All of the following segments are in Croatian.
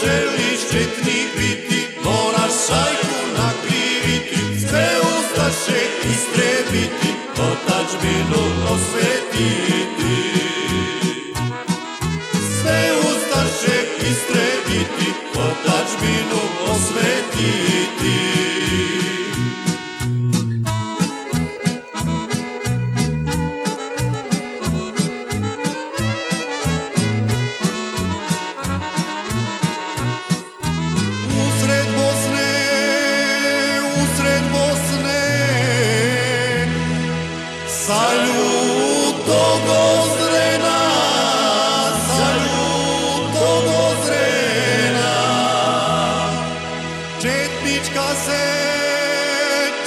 želiš četnik biti, moraš šajku nakriviti, sve ustaše istrebiti, otačbinu osvetiti.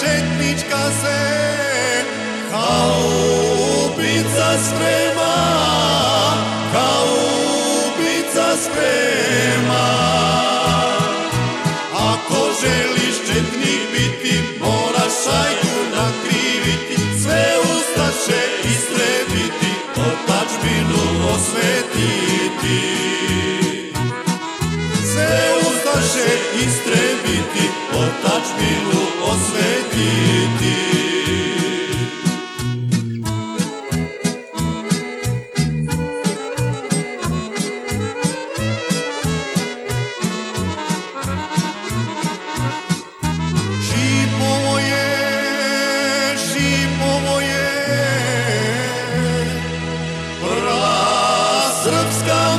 Četnička se, kao ubica sprema,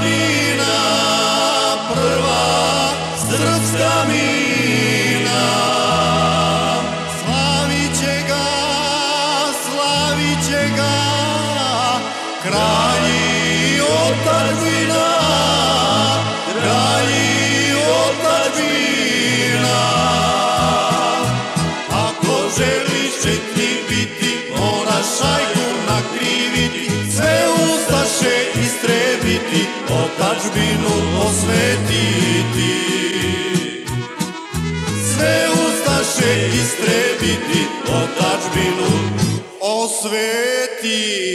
mina, prva srpska mina. Slavit će ga, slavit će ga, kralji otadžbina, kralji otadžbina. Ako želiš četnik biti, moraš šajku nakriviti, otačbinu osvetiti. Sve ustaše istrebiti, otačbinu osvetiti.